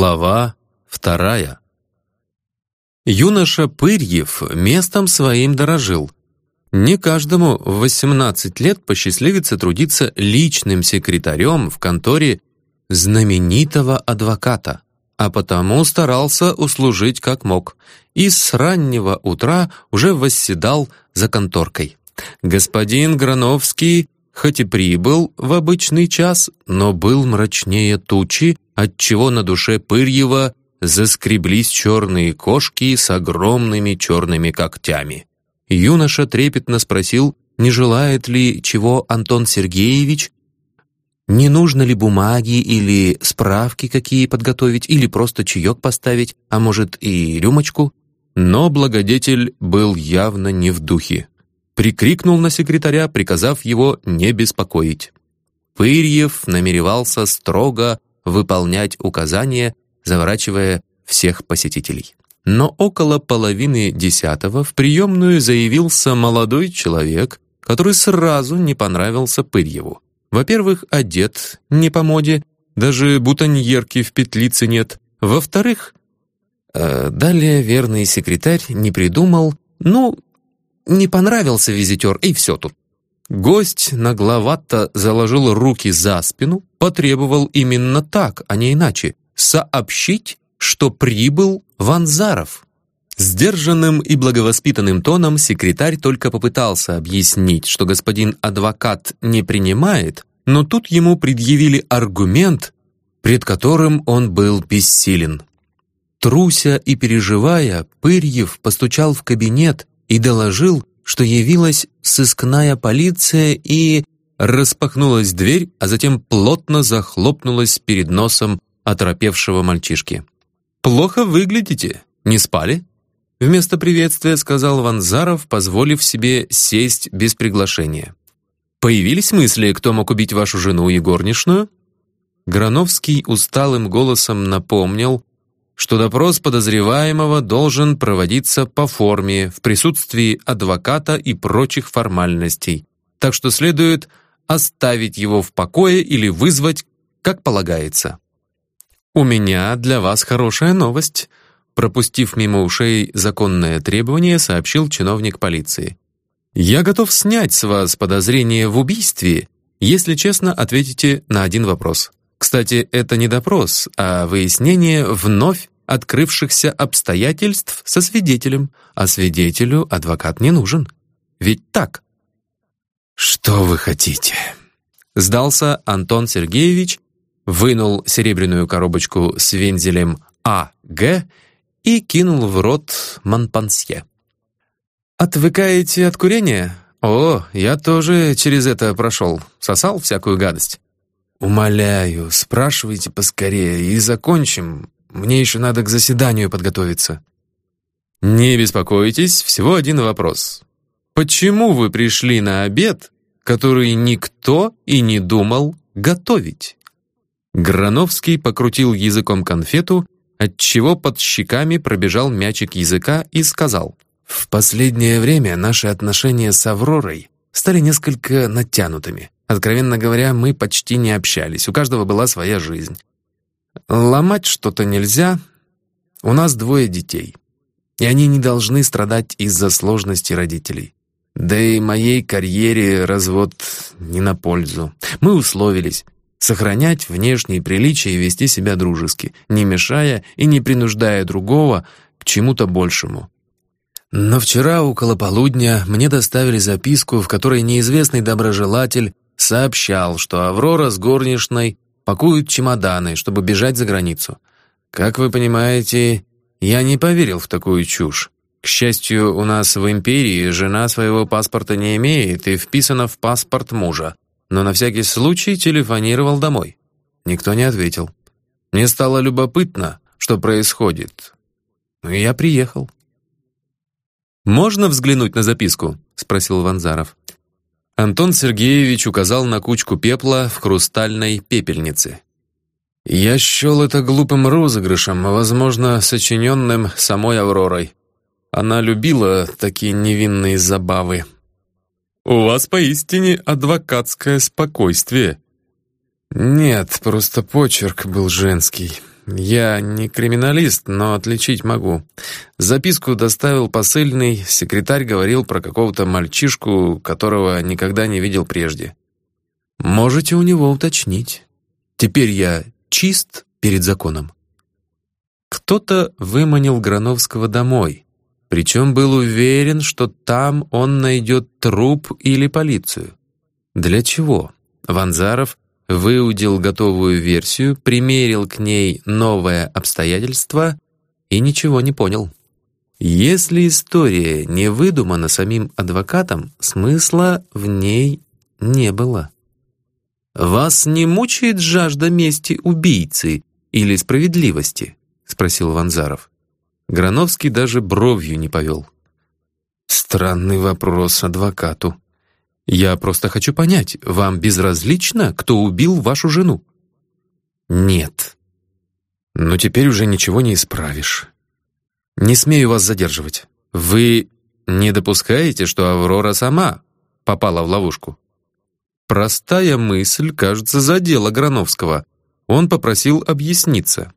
Глава вторая. Юноша Пырьев местом своим дорожил. Не каждому в 18 лет посчастливится трудиться личным секретарем в конторе знаменитого адвоката, а потому старался услужить как мог и с раннего утра уже восседал за конторкой. Господин Грановский хоть и прибыл в обычный час, но был мрачнее тучи, отчего на душе Пырьева заскреблись черные кошки с огромными черными когтями. Юноша трепетно спросил, не желает ли чего Антон Сергеевич, не нужно ли бумаги или справки какие подготовить, или просто чаек поставить, а может и рюмочку. Но благодетель был явно не в духе прикрикнул на секретаря, приказав его не беспокоить. Пырьев намеревался строго выполнять указания, заворачивая всех посетителей. Но около половины десятого в приемную заявился молодой человек, который сразу не понравился Пырьеву. Во-первых, одет не по моде, даже бутоньерки в петлице нет. Во-вторых, э, далее верный секретарь не придумал, ну, не понравился визитер, и все тут. Гость нагловато заложил руки за спину, потребовал именно так, а не иначе, сообщить, что прибыл Ванзаров. Сдержанным и благовоспитанным тоном секретарь только попытался объяснить, что господин адвокат не принимает, но тут ему предъявили аргумент, пред которым он был бессилен. Труся и переживая, Пырьев постучал в кабинет, и доложил, что явилась сыскная полиция и... Распахнулась дверь, а затем плотно захлопнулась перед носом оторопевшего мальчишки. «Плохо выглядите. Не спали?» Вместо приветствия сказал Ванзаров, позволив себе сесть без приглашения. «Появились мысли, кто мог убить вашу жену и горничную?» Грановский усталым голосом напомнил, что допрос подозреваемого должен проводиться по форме, в присутствии адвоката и прочих формальностей, так что следует оставить его в покое или вызвать, как полагается. «У меня для вас хорошая новость», пропустив мимо ушей законное требование, сообщил чиновник полиции. «Я готов снять с вас подозрение в убийстве, если честно ответите на один вопрос. Кстати, это не допрос, а выяснение вновь открывшихся обстоятельств со свидетелем, а свидетелю адвокат не нужен. Ведь так? «Что вы хотите?» Сдался Антон Сергеевич, вынул серебряную коробочку с вензелем А.Г. и кинул в рот манпансье. «Отвыкаете от курения? О, я тоже через это прошел, сосал всякую гадость». «Умоляю, спрашивайте поскорее и закончим, мне еще надо к заседанию подготовиться». «Не беспокойтесь, всего один вопрос. Почему вы пришли на обед, который никто и не думал готовить?» Грановский покрутил языком конфету, отчего под щеками пробежал мячик языка и сказал, «В последнее время наши отношения с Авророй стали несколько натянутыми. Откровенно говоря, мы почти не общались, у каждого была своя жизнь. Ломать что-то нельзя. У нас двое детей. И они не должны страдать из-за сложностей родителей. Да и моей карьере развод не на пользу. Мы условились сохранять внешние приличия и вести себя дружески, не мешая и не принуждая другого к чему-то большему. Но вчера около полудня мне доставили записку, в которой неизвестный доброжелатель сообщал, что Аврора с горничной пакуют чемоданы, чтобы бежать за границу. Как вы понимаете, я не поверил в такую чушь. К счастью, у нас в империи жена своего паспорта не имеет и вписана в паспорт мужа, но на всякий случай телефонировал домой. Никто не ответил. Мне стало любопытно, что происходит. Ну и я приехал. «Можно взглянуть на записку?» — спросил Ванзаров. Антон Сергеевич указал на кучку пепла в хрустальной пепельнице. «Я счел это глупым розыгрышем, возможно, сочиненным самой Авророй. Она любила такие невинные забавы». «У вас поистине адвокатское спокойствие». «Нет, просто почерк был женский. «Я не криминалист, но отличить могу. Записку доставил посыльный, секретарь говорил про какого-то мальчишку, которого никогда не видел прежде. Можете у него уточнить. Теперь я чист перед законом». Кто-то выманил Грановского домой, причем был уверен, что там он найдет труп или полицию. Для чего? Ванзаров выудил готовую версию, примерил к ней новое обстоятельство и ничего не понял. Если история не выдумана самим адвокатом, смысла в ней не было. «Вас не мучает жажда мести убийцы или справедливости?» — спросил Ванзаров. Грановский даже бровью не повел. «Странный вопрос адвокату», я просто хочу понять, вам безразлично, кто убил вашу жену? Нет. Но теперь уже ничего не исправишь. Не смею вас задерживать. Вы не допускаете, что Аврора сама попала в ловушку? Простая мысль, кажется, задела Грановского. Он попросил объясниться.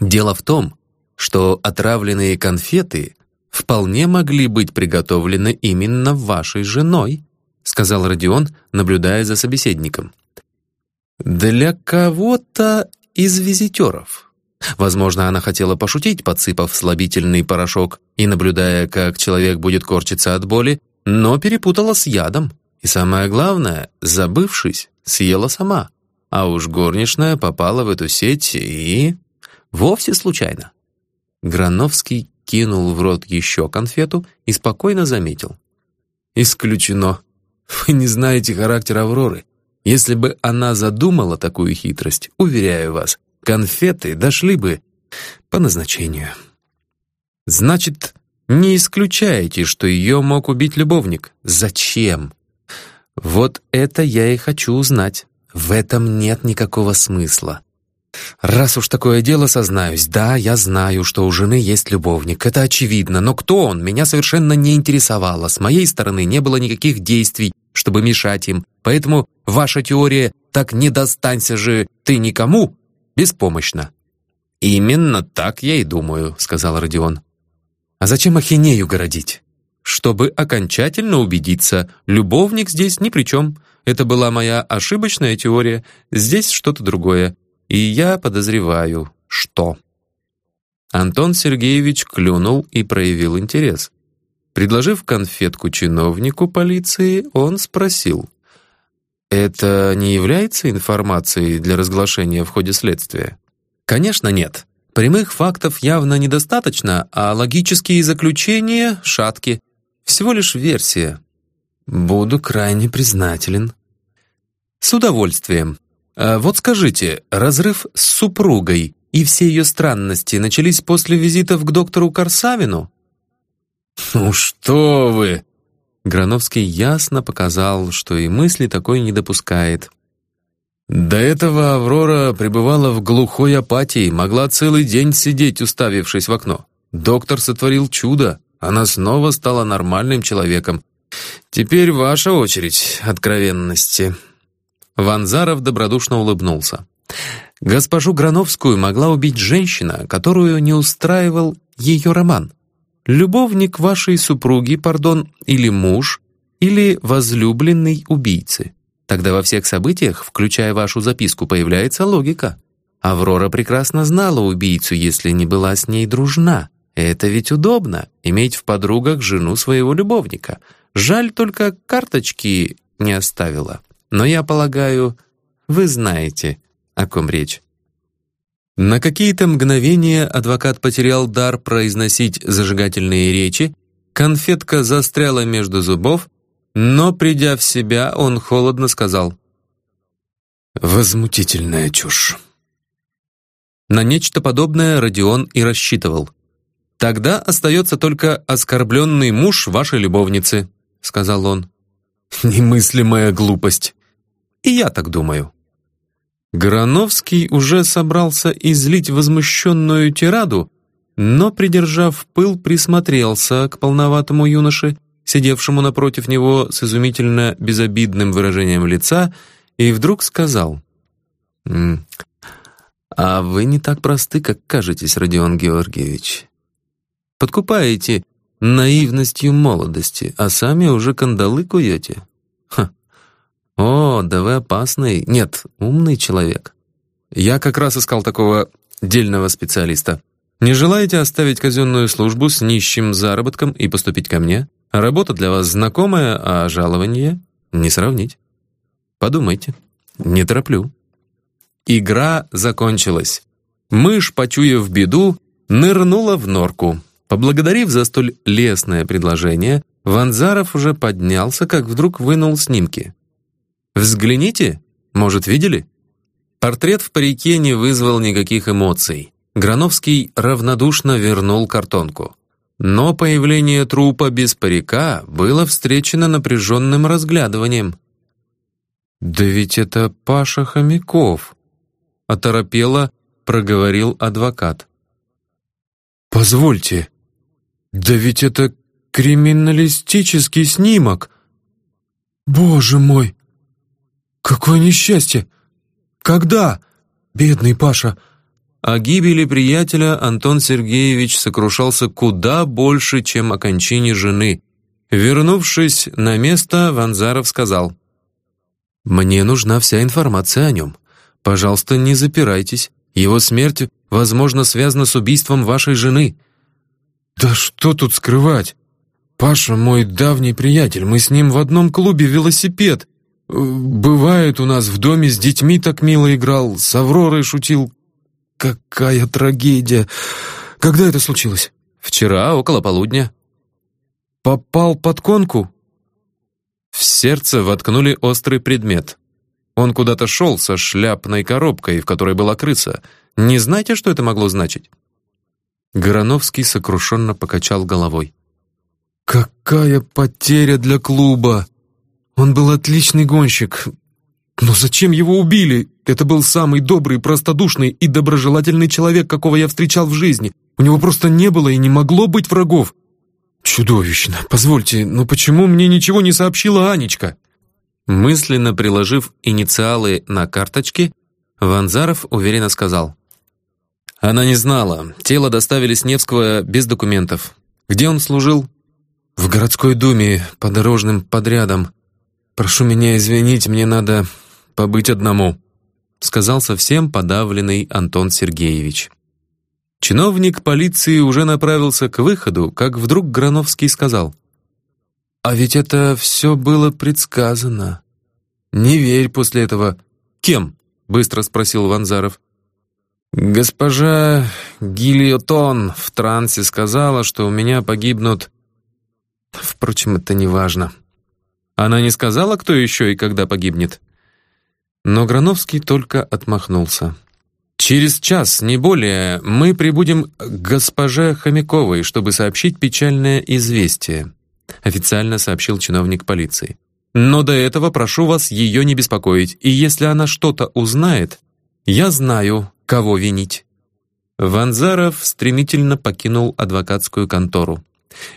Дело в том, что отравленные конфеты вполне могли быть приготовлены именно вашей женой», сказал Родион, наблюдая за собеседником. «Для кого-то из визитеров. Возможно, она хотела пошутить, подсыпав слабительный порошок и наблюдая, как человек будет корчиться от боли, но перепутала с ядом. И самое главное, забывшись, съела сама. А уж горничная попала в эту сеть и... вовсе случайно. Грановский кинул в рот еще конфету и спокойно заметил. «Исключено. Вы не знаете характер Авроры. Если бы она задумала такую хитрость, уверяю вас, конфеты дошли бы по назначению». «Значит, не исключаете, что ее мог убить любовник? Зачем?» «Вот это я и хочу узнать. В этом нет никакого смысла. «Раз уж такое дело, сознаюсь, да, я знаю, что у жены есть любовник, это очевидно, но кто он, меня совершенно не интересовало. С моей стороны не было никаких действий, чтобы мешать им, поэтому ваша теория «так не достанься же ты никому» беспомощна». «Именно так я и думаю», — сказал Родион. «А зачем ахинею городить?» «Чтобы окончательно убедиться, любовник здесь ни при чем. Это была моя ошибочная теория, здесь что-то другое. И я подозреваю, что... Антон Сергеевич клюнул и проявил интерес. Предложив конфетку чиновнику полиции, он спросил, «Это не является информацией для разглашения в ходе следствия?» «Конечно нет. Прямых фактов явно недостаточно, а логические заключения шатки. Всего лишь версия». «Буду крайне признателен». «С удовольствием. А вот скажите, разрыв с супругой и все ее странности начались после визитов к доктору Корсавину? «Ну что вы!» Грановский ясно показал, что и мысли такой не допускает. До этого Аврора пребывала в глухой апатии, могла целый день сидеть, уставившись в окно. Доктор сотворил чудо, она снова стала нормальным человеком. Теперь ваша очередь откровенности. Ванзаров добродушно улыбнулся. Госпожу Грановскую могла убить женщина, которую не устраивал ее роман. Любовник вашей супруги, пардон, или муж, или возлюбленный убийцы. Тогда во всех событиях, включая вашу записку, появляется логика. Аврора прекрасно знала убийцу, если не была с ней дружна. Это ведь удобно, иметь в подругах жену своего любовника. Жаль, только карточки не оставила. Но я полагаю, вы знаете, о ком речь. На какие-то мгновения адвокат потерял дар произносить зажигательные речи, конфетка застряла между зубов, но, придя в себя, он холодно сказал «Возмутительная чушь». На нечто подобное Родион и рассчитывал. «Тогда остается только оскорбленный муж вашей любовницы», — сказал он. «Немыслимая глупость. И я так думаю». Грановский уже собрался излить возмущенную тираду, но, придержав пыл, присмотрелся к полноватому юноше, сидевшему напротив него с изумительно безобидным выражением лица, и вдруг сказал, А вы не так просты, как кажетесь, Родион Георгиевич. Подкупаете наивностью молодости, а сами уже кандалы куете. Ха. О, да вы опасный, нет, умный человек. Я как раз искал такого дельного специалиста. Не желаете оставить казенную службу с нищим заработком и поступить ко мне? Работа для вас знакомая, а жалование не сравнить. Подумайте, не тороплю. Игра закончилась. Мышь, почуяв беду, нырнула в норку. Поблагодарив за столь лестное предложение, Ванзаров уже поднялся, как вдруг вынул снимки. «Взгляните, может, видели?» Портрет в парике не вызвал никаких эмоций. Грановский равнодушно вернул картонку. Но появление трупа без парика было встречено напряженным разглядыванием. «Да ведь это Паша Хомяков!» — оторопело проговорил адвокат. «Позвольте, да ведь это криминалистический снимок! Боже мой! Какое несчастье! Когда? Бедный Паша!» О гибели приятеля Антон Сергеевич сокрушался куда больше, чем о кончине жены. Вернувшись на место, Ванзаров сказал, «Мне нужна вся информация о нем. Пожалуйста, не запирайтесь. Его смерть, возможно, связана с убийством вашей жены». «Да что тут скрывать? Паша мой давний приятель, мы с ним в одном клубе велосипед. Бывает у нас в доме с детьми так мило играл, с Авророй шутил. Какая трагедия! Когда это случилось?» «Вчера, около полудня». «Попал под конку?» В сердце воткнули острый предмет. Он куда-то шел со шляпной коробкой, в которой была крыса. Не знаете, что это могло значить?» Гороновский сокрушенно покачал головой. «Какая потеря для клуба! Он был отличный гонщик. Но зачем его убили? Это был самый добрый, простодушный и доброжелательный человек, какого я встречал в жизни. У него просто не было и не могло быть врагов. Чудовищно. Позвольте, но почему мне ничего не сообщила Анечка?» Мысленно приложив инициалы на карточке, Ванзаров уверенно сказал. Она не знала. Тело доставили с Невского без документов. Где он служил? В городской думе, по дорожным подрядам. Прошу меня извинить, мне надо побыть одному, сказал совсем подавленный Антон Сергеевич. Чиновник полиции уже направился к выходу, как вдруг Грановский сказал. «А ведь это все было предсказано. Не верь после этого». «Кем?» — быстро спросил Ванзаров. Госпожа Гильотон в трансе сказала, что у меня погибнут... Впрочем, это не важно. Она не сказала, кто еще и когда погибнет? Но Грановский только отмахнулся. «Через час, не более, мы прибудем к госпоже Хомяковой, чтобы сообщить печальное известие», официально сообщил чиновник полиции. «Но до этого прошу вас ее не беспокоить, и если она что-то узнает, я знаю, кого винить. Ванзаров стремительно покинул адвокатскую контору.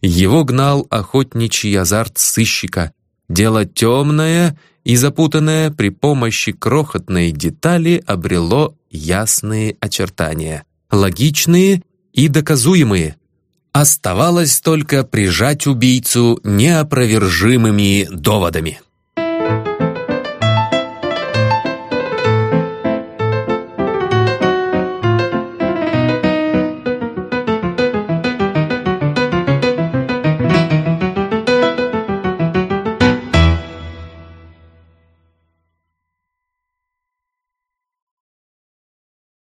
Его гнал охотничий азарт сыщика. Дело темное и запутанное при помощи крохотной детали обрело ясные очертания, логичные и доказуемые. Оставалось только прижать убийцу неопровержимыми доводами.